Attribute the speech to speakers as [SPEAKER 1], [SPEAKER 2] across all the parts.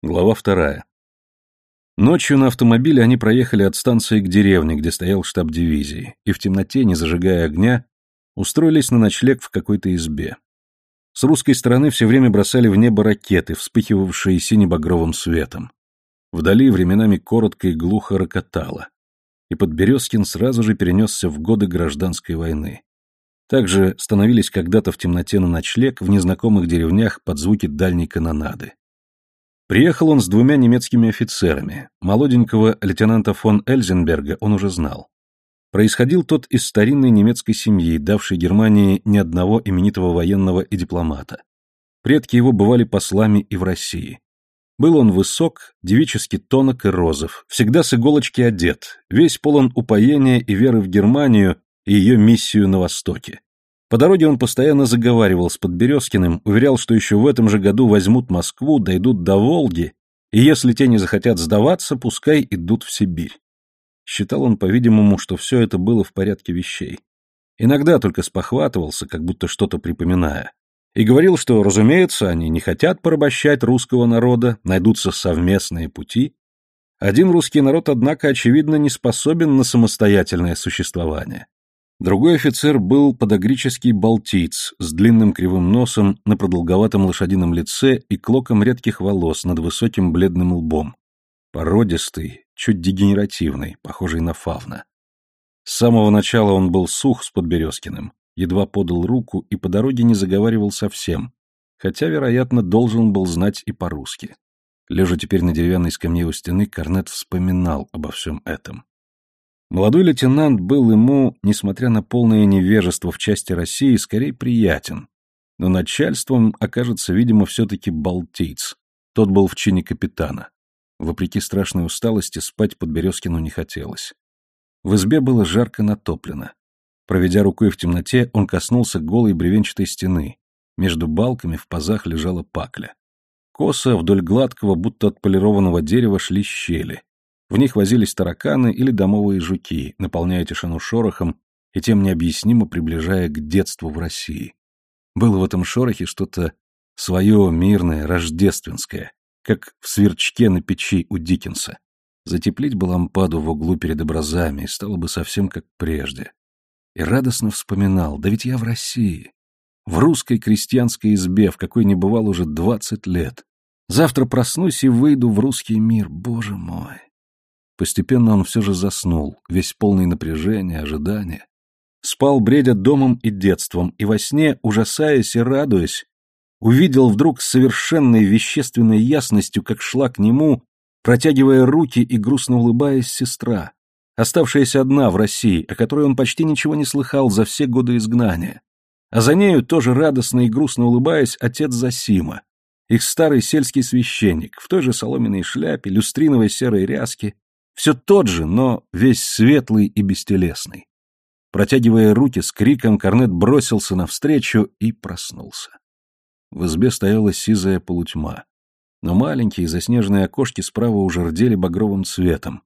[SPEAKER 1] Глава вторая. Ночью на автомобиле они проехали от станции к деревне, где стоял штаб дивизии, и в темноте, не зажигая огня, устроились на ночлег в какой-то избе. С русской стороны все время бросали в небо ракеты, вспыхивавшие сине-багровым светом. Вдали временами коротко и глухо рокотало. И Подберезкин сразу же перенесся в годы гражданской войны. Также становились когда-то в темноте на ночлег в незнакомых деревнях под звуки дальней канонады. Приехал он с двумя немецкими офицерами. Молоденького лейтенанта фон Эльзенберга он уже знал. Происходил тот из старинной немецкой семьи, давшей Германии ни одного именитого военного и дипломата. Предки его бывали послами и в России. Был он высок, девически тонок и розов, всегда с иголочки одет, весь полон упоения и веры в Германию и ее миссию на Востоке. По дороге он постоянно заговаривал с Подберезкиным, уверял, что еще в этом же году возьмут Москву, дойдут до Волги, и если те не захотят сдаваться, пускай идут в Сибирь. Считал он, по-видимому, что все это было в порядке вещей. Иногда только спохватывался, как будто что-то припоминая. И говорил, что, разумеется, они не хотят порабощать русского народа, найдутся совместные пути. Один русский народ, однако, очевидно, не способен на самостоятельное существование. Другой офицер был подогрический балтиец с длинным кривым носом на продолговатом лошадином лице и клоком редких волос над высоким бледным лбом. Породистый, чуть дегенеративный, похожий на фавна. С самого начала он был сух с Подберезкиным, едва подал руку и по дороге не заговаривал совсем, хотя, вероятно, должен был знать и по-русски. Лежа теперь на деревянной скамье у стены, Корнет вспоминал обо всем этом. Молодой лейтенант был ему, несмотря на полное невежество в части России, скорее приятен. Но начальством окажется, видимо, все-таки балтийц. Тот был в чине капитана. Вопреки страшной усталости, спать под Березкину не хотелось. В избе было жарко натоплено. Проведя рукой в темноте, он коснулся голой бревенчатой стены. Между балками в пазах лежала пакля. Косо вдоль гладкого, будто отполированного дерева шли щели. В них возились тараканы или домовые жуки, наполняя тишину шорохом и тем необъяснимо приближая к детству в России. Было в этом шорохе что-то свое, мирное, рождественское, как в сверчке на печи у Диккенса. Затеплить бы лампаду в углу перед образами, и стало бы совсем как прежде. И радостно вспоминал, да ведь я в России, в русской крестьянской избе, в какой не бывал уже двадцать лет. Завтра проснусь и выйду в русский мир, боже мой. Постепенно он все же заснул, весь полный напряжения, ожидания. Спал, бредя домом и детством, и во сне, ужасаясь и радуясь, увидел вдруг с совершенной вещественной ясностью, как шла к нему, протягивая руки и грустно улыбаясь, сестра, оставшаяся одна в России, о которой он почти ничего не слыхал за все годы изгнания. А за нею, тоже радостно и грустно улыбаясь, отец Засима, их старый сельский священник, в той же соломенной шляпе, люстриновой серой ряске, все тот же, но весь светлый и бестелесный. Протягивая руки с криком, Корнет бросился навстречу и проснулся. В избе стояла сизая полутьма. Но маленькие заснеженные окошки справа уже рдели багровым цветом.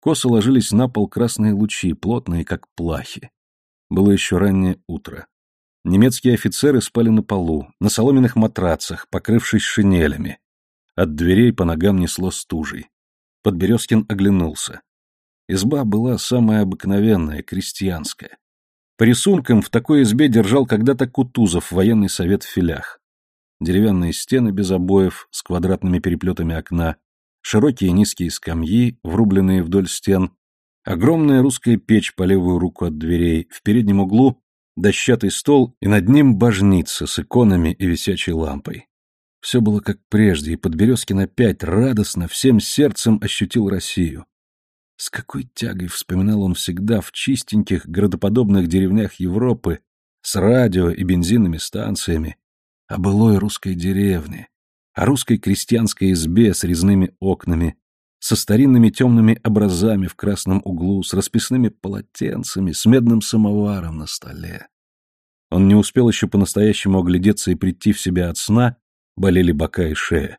[SPEAKER 1] Косо ложились на пол красные лучи, плотные, как плахи. Было еще раннее утро. Немецкие офицеры спали на полу, на соломенных матрацах, покрывшись шинелями. От дверей по ногам несло стужей. Подберезкин оглянулся. Изба была самая обыкновенная, крестьянская. По рисункам в такой избе держал когда-то Кутузов военный совет в филях. Деревянные стены без обоев с квадратными переплетами окна, широкие низкие скамьи, врубленные вдоль стен, огромная русская печь по левую руку от дверей, в переднем углу дощатый стол и над ним божница с иконами и висячей лампой. Все было как прежде, и Подберезкин опять радостно, всем сердцем ощутил Россию. С какой тягой вспоминал он всегда в чистеньких, городоподобных деревнях Европы с радио и бензинными станциями, о былой русской деревне, о русской крестьянской избе с резными окнами, со старинными темными образами в красном углу, с расписными полотенцами, с медным самоваром на столе. Он не успел еще по-настоящему оглядеться и прийти в себя от сна, болели бока и шея.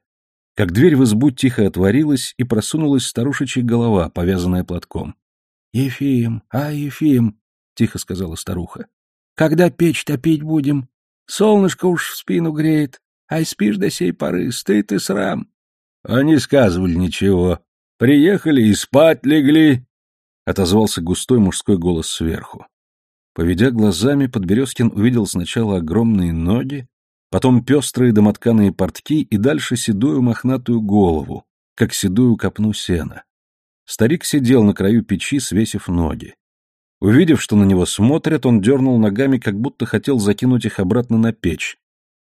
[SPEAKER 1] Как дверь в избу тихо отворилась, и просунулась старушечья голова, повязанная платком. — Ефим, а, Ефим, — тихо сказала старуха, — когда печь топить будем? Солнышко уж в спину греет, ай спишь до сей поры, стыд и срам.
[SPEAKER 2] Они сказывали ничего. Приехали и спать легли. Отозвался густой мужской голос сверху.
[SPEAKER 1] Поведя глазами, Подберезкин увидел сначала огромные ноги, потом пестрые домотканые портки и дальше седую мохнатую голову, как седую копну сена. Старик сидел на краю печи, свесив ноги. Увидев, что на него смотрят, он дернул ногами, как будто хотел закинуть их обратно на печь,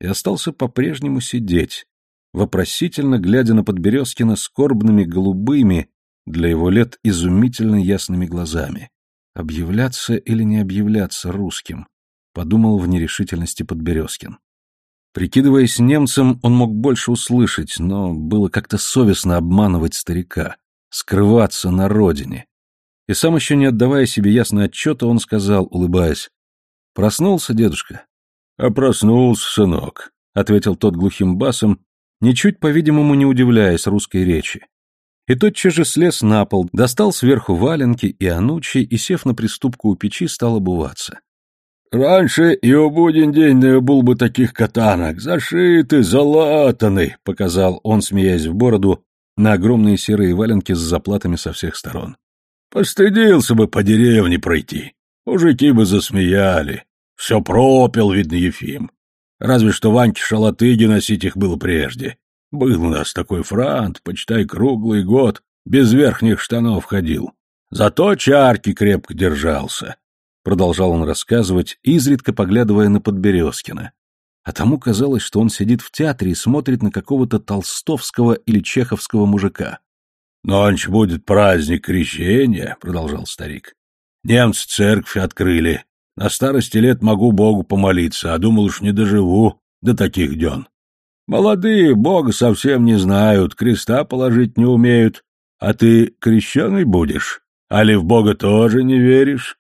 [SPEAKER 1] и остался по-прежнему сидеть, вопросительно глядя на Подберезкина скорбными голубыми, для его лет изумительно ясными глазами. Объявляться или не объявляться русским, подумал в нерешительности Подберезкин. Прикидываясь немцем, он мог больше услышать, но было как-то совестно обманывать старика, скрываться на родине. И сам еще не отдавая себе ясный отчета, он сказал, улыбаясь, «Проснулся, дедушка?»
[SPEAKER 2] «А проснулся, сынок», — ответил тот глухим басом,
[SPEAKER 1] ничуть, по-видимому, не удивляясь русской речи. И тотчас же слез на пол, достал сверху валенки и анучи и, сев на приступку у печи, стал обуваться.
[SPEAKER 2] «Раньше и у день был бы таких катанок, зашиты, залатаны», — показал он, смеясь в бороду, на огромные серые валенки с заплатами со всех сторон. «Постыдился бы по деревне пройти, мужики бы засмеяли. Все пропил, видно, Ефим. Разве что Ваньке шалатыги носить их было прежде. Был у нас такой франт, почитай, круглый год, без верхних штанов ходил. Зато чарки крепко держался. Продолжал он рассказывать, изредка поглядывая на Подберезкина. А тому казалось, что он сидит в театре и смотрит на какого-то толстовского или чеховского мужика. «Ночь будет праздник крещения», — продолжал старик. «Немцы церковь открыли. На старости лет могу Богу помолиться, а думал уж не доживу до таких дён. Молодые Бога совсем не знают, креста положить не умеют. А ты крещеный будешь? Али в Бога тоже не веришь?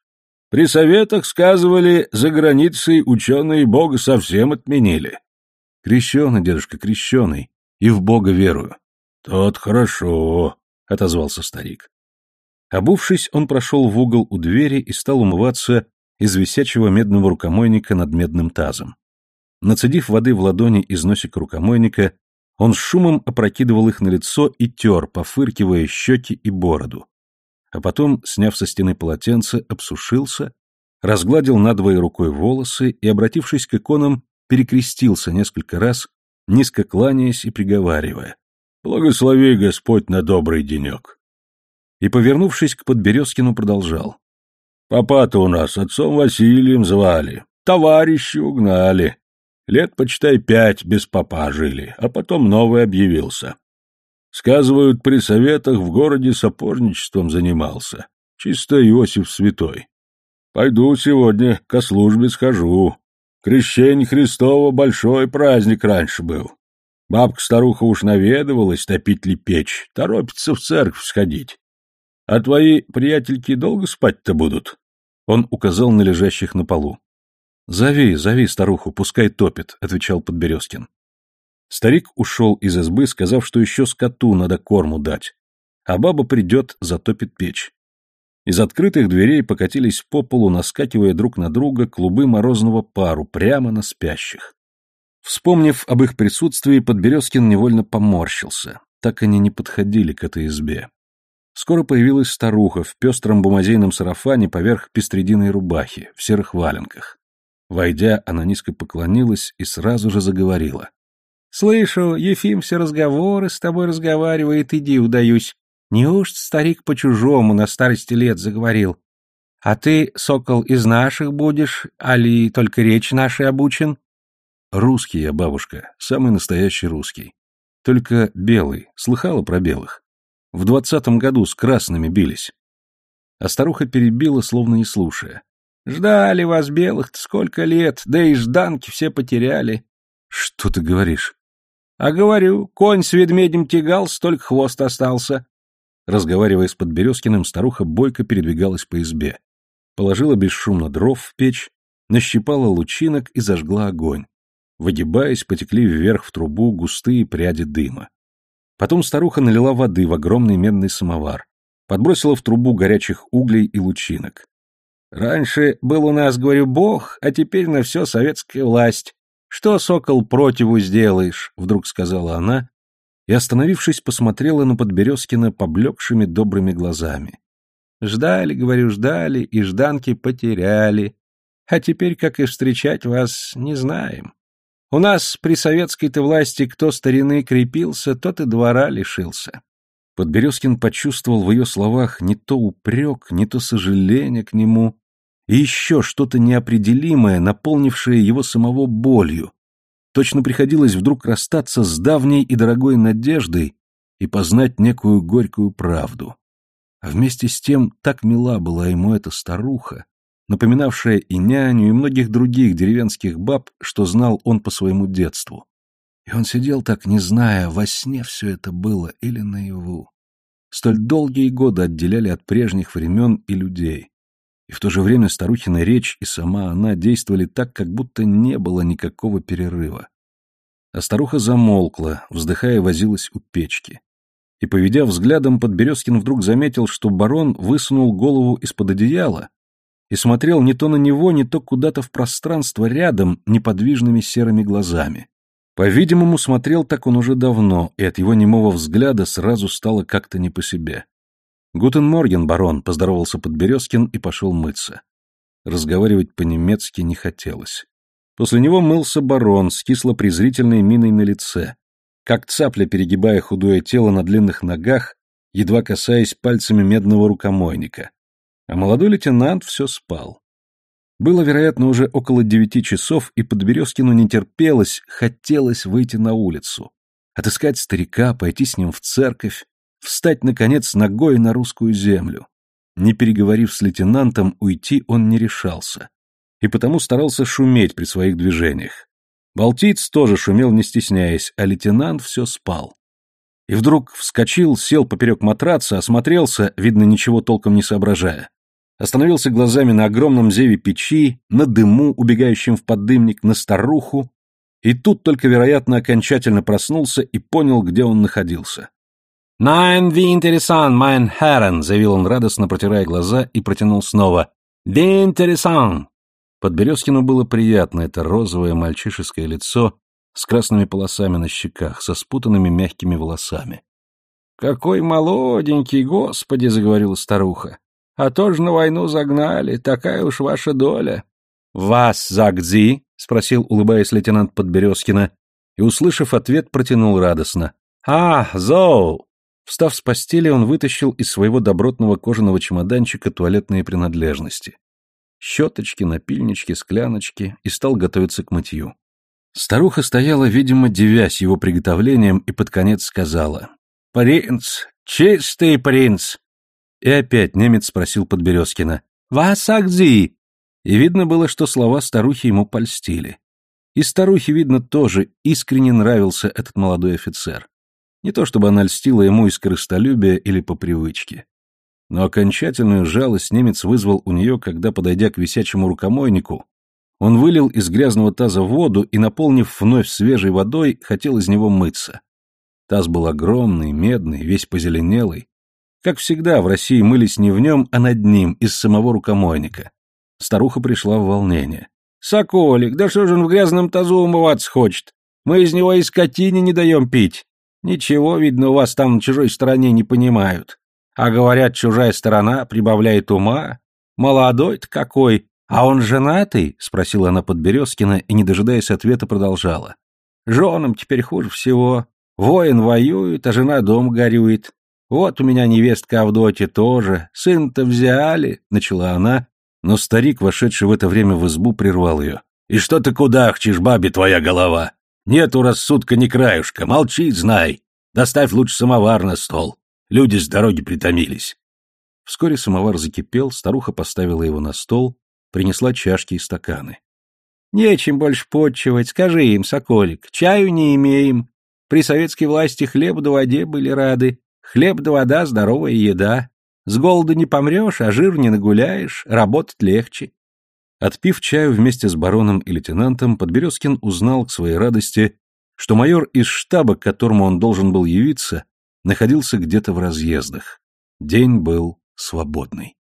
[SPEAKER 2] При советах сказывали, за границей ученые Бога совсем отменили.
[SPEAKER 1] Крещеный, дедушка, крещеный, и в Бога верую.
[SPEAKER 2] Тот хорошо, — отозвался старик.
[SPEAKER 1] Обувшись, он прошел в угол у двери и стал умываться из висячего медного рукомойника над медным тазом. Нацедив воды в ладони из носика рукомойника, он с шумом опрокидывал их на лицо и тер, пофыркивая щеки и бороду. А потом, сняв со стены полотенце, обсушился, разгладил надвое рукой волосы и, обратившись к иконам, перекрестился несколько раз, низко кланяясь и приговаривая.
[SPEAKER 2] «Благослови Господь на добрый денек!»
[SPEAKER 1] И, повернувшись к Подберезкину, продолжал.
[SPEAKER 2] «Папа-то у нас отцом Василием звали, товарищи угнали. Лет, почитай, пять без папа жили, а потом новый объявился. Сказывают, при советах в городе сапожничеством занимался. Чисто Иосиф Святой. Пойду сегодня ко службе схожу. Крещение Христово большой праздник раньше был. Бабка-старуха уж наведывалась, топить ли печь, торопится в церковь сходить. А твои приятельки долго спать-то будут?
[SPEAKER 1] Он указал на лежащих на полу. «Зови, зови старуху, пускай топит», — отвечал Подберезкин. Старик ушел из избы, сказав, что еще скоту надо корму дать, а баба придет, затопит печь. Из открытых дверей покатились по полу, наскакивая друг на друга клубы морозного пару прямо на спящих. Вспомнив об их присутствии, Подберезкин невольно поморщился. Так они не подходили к этой избе. Скоро появилась старуха в пестром бумазейном сарафане поверх пестрединой рубахи, в серых валенках. Войдя, она низко поклонилась и сразу же заговорила.
[SPEAKER 3] — Слышу, Ефим все разговоры с тобой разговаривает, иди удаюсь. Неужто старик по-чужому на старости лет заговорил? А ты, сокол, из наших будешь, али только речь нашей обучен?
[SPEAKER 1] — Русский я, бабушка, самый настоящий русский. Только белый, слыхала про белых? В двадцатом году с красными бились. А старуха перебила, словно не слушая.
[SPEAKER 3] Ждали вас белых-то сколько лет, да и жданки все потеряли.
[SPEAKER 1] Что ты говоришь?
[SPEAKER 3] А говорю, конь с ведмедем тягался, только хвост остался.
[SPEAKER 1] Разговаривая с Подберезкиным, старуха бойко передвигалась по избе. Положила бесшумно дров в печь, нащипала лучинок и зажгла огонь. Выгибаясь, потекли вверх в трубу густые пряди дыма. Потом старуха налила воды в огромный медный самовар, подбросила в трубу горячих углей и лучинок.
[SPEAKER 3] Раньше был у нас, говорю, бог, а теперь на все советская власть. Что, сокол, противу сделаешь? Вдруг сказала она
[SPEAKER 1] и, остановившись, посмотрела на Подберезкина поблекшими добрыми глазами.
[SPEAKER 3] Ждали, говорю, ждали, и жданки потеряли. А теперь, как и встречать вас, не знаем. У нас при советской-то власти кто старины крепился, тот и двора лишился.
[SPEAKER 1] Подберезкин почувствовал в ее словах не то упрек, не то сожаление к нему, и еще что-то неопределимое, наполнившее его самого болью. Точно приходилось вдруг расстаться с давней и дорогой надеждой и познать некую горькую правду. А вместе с тем так мила была ему эта старуха, напоминавшая и няню, и многих других деревенских баб, что знал он по своему детству. И он сидел так, не зная, во сне все это было или наяву. Столь долгие годы отделяли от прежних времен и людей. И в то же время старухина речь и сама она действовали так, как будто не было никакого перерыва. А старуха замолкла, вздыхая, возилась у печки. И, поведя взглядом, Подберезкин вдруг заметил, что барон высунул голову из-под одеяла и смотрел не то на него, не то куда-то в пространство рядом неподвижными серыми глазами. По-видимому, смотрел так он уже давно, и от его немого взгляда сразу стало как-то не по себе. «Guten Morgen, барон», — поздоровался Подберезкин и пошел мыться. Разговаривать по-немецки не хотелось. После него мылся барон с кисло-презрительной миной на лице, как цапля, перегибая худое тело на длинных ногах, едва касаясь пальцами медного рукомойника а молодой лейтенант все спал. Было, вероятно, уже около девяти часов, и Подберезкину не терпелось, хотелось выйти на улицу, отыскать старика, пойти с ним в церковь, встать, наконец, ногой на русскую землю. Не переговорив с лейтенантом, уйти он не решался, и потому старался шуметь при своих движениях. Балтиец тоже шумел, не стесняясь, а лейтенант все спал. И вдруг вскочил, сел поперек матраца, осмотрелся, видно, ничего толком не соображая остановился глазами на огромном зеве печи, на дыму, убегающем в поддымник, на старуху, и тут только, вероятно, окончательно проснулся и понял, где он находился.
[SPEAKER 3] «Nein, wie interessant, mein Herren!» — заявил он радостно, протирая глаза, и протянул снова. «Wie interessant!»
[SPEAKER 1] Подберезкину было приятно это розовое мальчишеское лицо с красными полосами на щеках, со спутанными мягкими волосами.
[SPEAKER 3] «Какой молоденький, господи!» — заговорила старуха. А то же на войну загнали, такая уж ваша доля. — Вас загдзи? — спросил, улыбаясь лейтенант Подберезкина, и, услышав ответ, протянул радостно. — А, зоу! Встав с постели, он вытащил из своего добротного кожаного чемоданчика туалетные принадлежности. Щеточки, напильнички, скляночки, и стал готовиться к мытью. Старуха стояла, видимо, девясь его приготовлением, и под конец сказала. «Принц! Чистый принц! И опять немец спросил Подберезкина. «Вас агзи?» И видно было, что слова старухи ему польстили. И старухе, видно, тоже искренне нравился этот молодой офицер. Не то чтобы она льстила ему из корыстолюбия или по привычке. Но окончательную жалость немец вызвал у нее, когда, подойдя к висячему рукомойнику, он вылил из грязного таза воду и, наполнив вновь свежей водой, хотел из него мыться. Таз был огромный, медный, весь позеленелый, как всегда, в России мылись не в нем, а над ним, из самого рукомойника. Старуха пришла в волнение. «Соколик, да что же он в грязном тазу умываться хочет? Мы из него и скотине не даем пить. Ничего, видно, у вас там на чужой стороне не понимают. А говорят, чужая сторона прибавляет ума. Молодой-то какой, а он женатый?» — спросила она Подберезкина и, не дожидаясь ответа, продолжала. «Женам теперь хуже всего. Воин воюет, а жена дом горюет. «Вот у меня невестка Авдотья тоже. Сын-то взяли», — начала она, но старик, вошедший в это время в избу, прервал ее. «И что ты кудахчешь, бабе твоя голова? Нету рассудка ни краюшка, молчи, знай. Доставь лучше самовар на стол. Люди с дороги притомились». Вскоре самовар закипел, старуха поставила его на стол, принесла чашки и стаканы. «Нечем больше подчивать, скажи им, соколик, чаю не имеем. При советской власти хлеб да воде были рады, Хлеб да вода, здоровая еда. С голода не помрешь, а жир не нагуляешь, работать легче. Отпив чаю вместе с бароном и лейтенантом, Подберезкин узнал к своей радости, что майор из штаба, к которому он должен был явиться, находился где-то в разъездах. День был свободный.